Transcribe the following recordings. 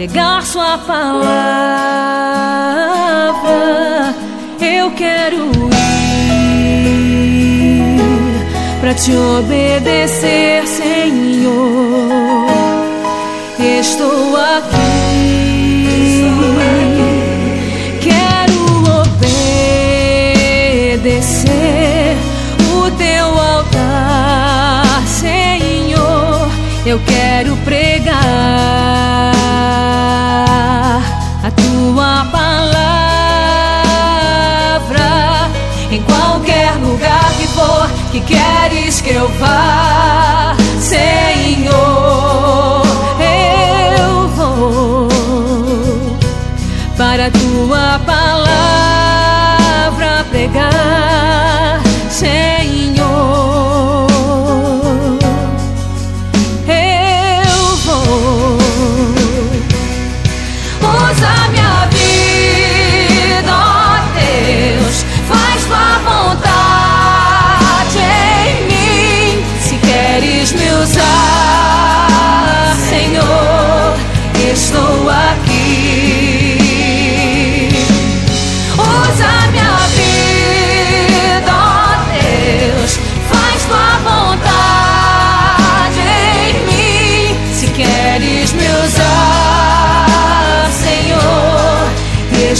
pregar Sua palavra. Eu quero ir para te obedecer, Senhor. Estou aqui. quero obedecer o teu altar, Senhor. Eu quero pregar. em qualquer lugar que for que queres que eu vá.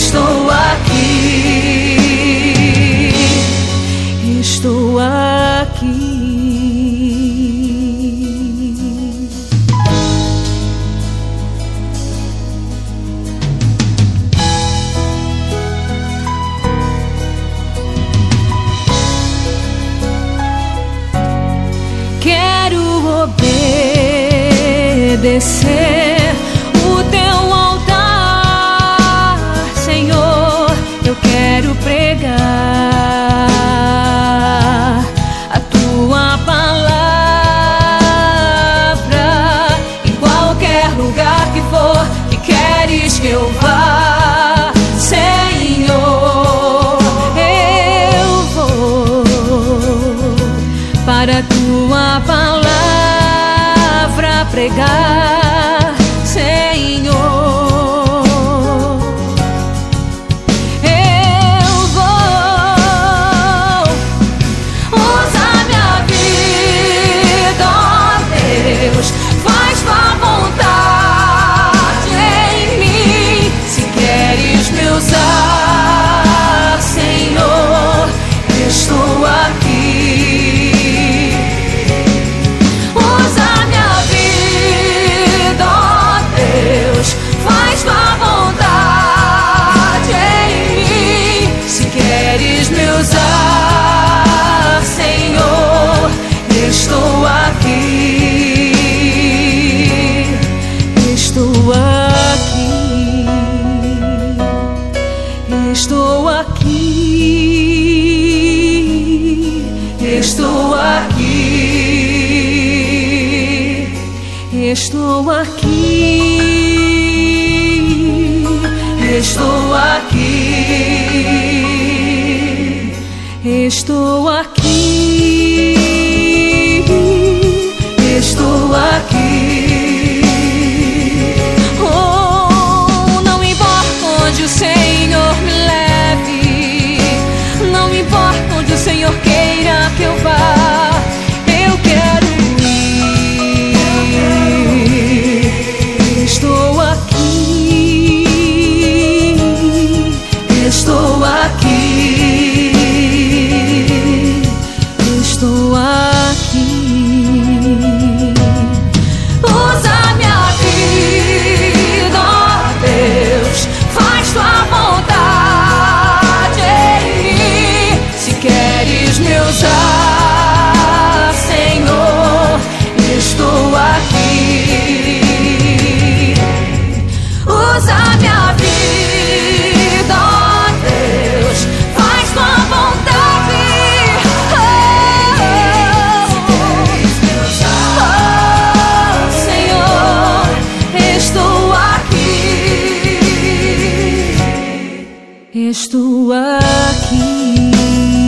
estou aqui. Estou aqui. Quero obedecer. quero pregar a tua palavra em qualquer lugar que for que queres que eu vá, Senhor. Eu vou para a tua palavra pregar. Estou aqui, estou aqui, estou aqui. Estou aqui.